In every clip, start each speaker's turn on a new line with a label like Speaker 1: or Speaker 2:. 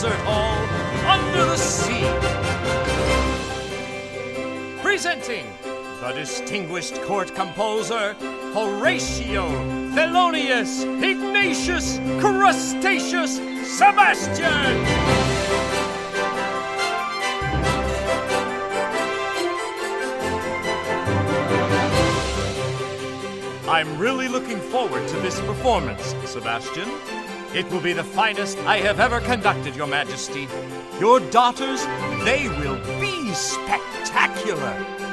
Speaker 1: Concert Hall under the sea. Presenting the distinguished court composer Horatio Thelonious Ignatius Crustaceous Sebastian. I'm really looking forward to this performance, Sebastian. It will be the finest I have ever conducted, Your Majesty. Your daughters, they will be spectacular.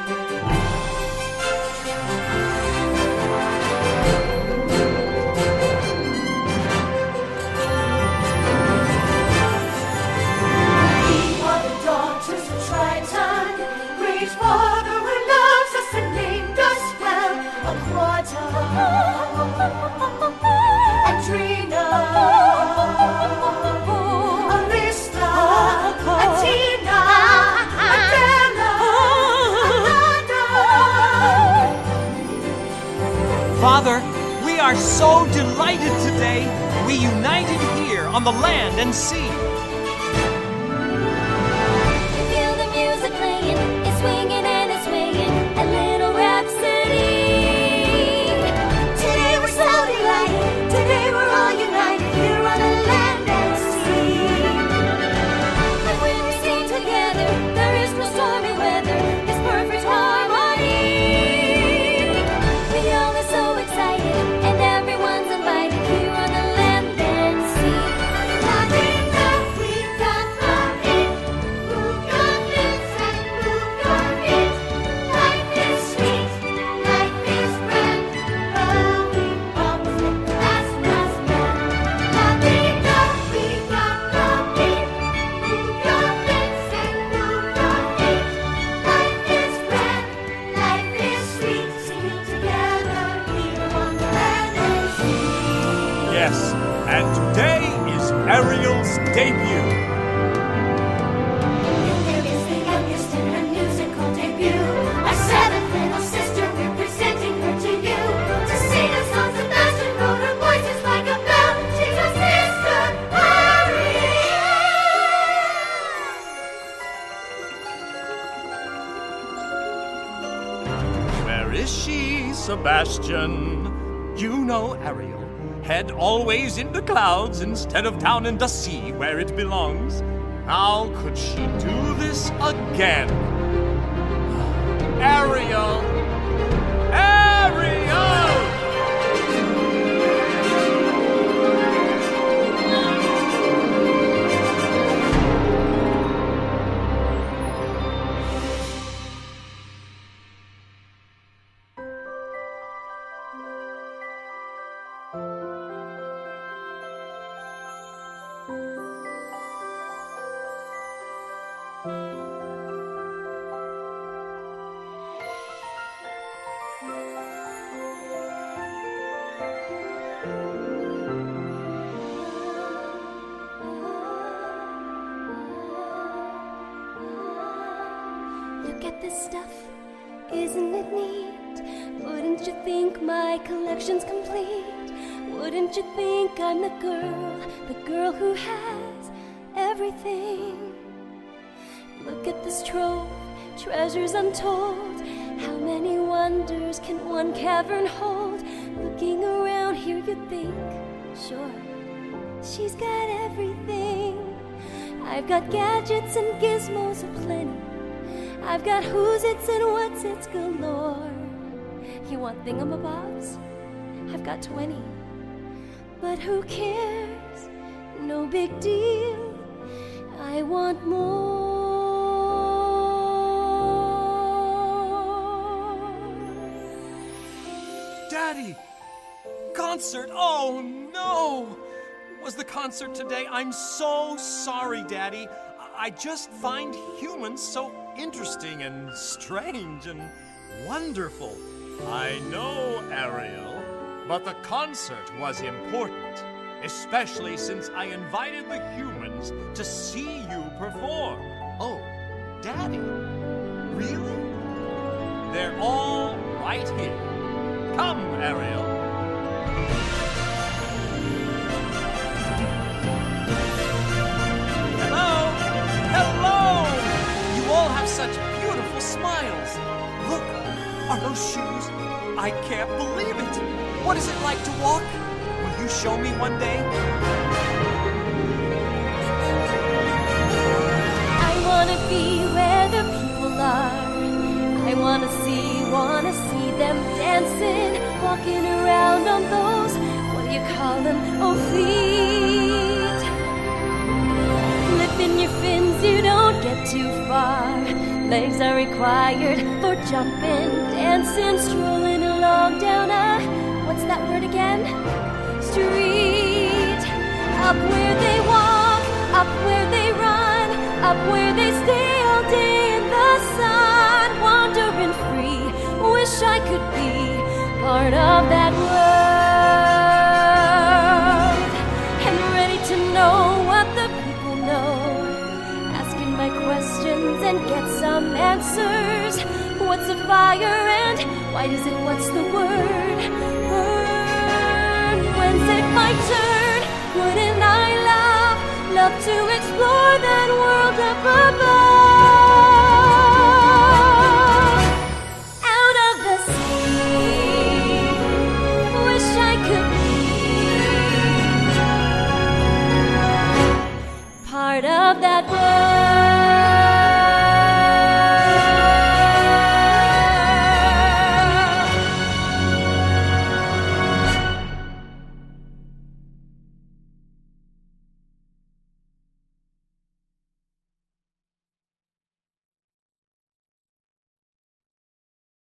Speaker 2: Father,
Speaker 3: we are so delighted today. We united here on the land and sea.
Speaker 4: Is
Speaker 1: she, Sebastian? You know Ariel. Head always in the clouds instead of down in the sea where it belongs. How could she do this again? Ariel!
Speaker 4: Look at this stuff, isn't it neat? Wouldn't you think my collection's complete? Wouldn't you think I'm the girl, the girl who has everything? Look at this trove, treasures untold. How many wonders can one cavern hold? Looking around here, you'd think, sure, she's got everything. I've got gadgets and gizmos aplenty. I've got who's its and what's its galore. You want thingamabobs? I've got 20. But who cares? No big deal. I want more.
Speaker 1: Daddy! Concert! Oh no! Was the concert today? I'm so sorry, Daddy. I- just find humans so interesting and strange and wonderful. I know, Ariel, but the concert was important, especially since I invited the humans to see you perform. Oh, Daddy? Really? They're all right here. Come, Ariel. I can't believe it. What is it like to walk? Will you show me one day?
Speaker 3: I wanna be where the people are. I wanna see, wanna see them dancing, walking around on those, what do you call them? Oh, feet. Flipping your fins, you don't get too far. Legs are required for jumping, dancing, strolling along down a, what's that word again? Street. Up where they walk, up where they run, up where they stay all day in the sun, wandering free. Wish I could be part of that world why is it what's the word? Burn. When's it my turn? Wouldn't I love, love to explore that world above?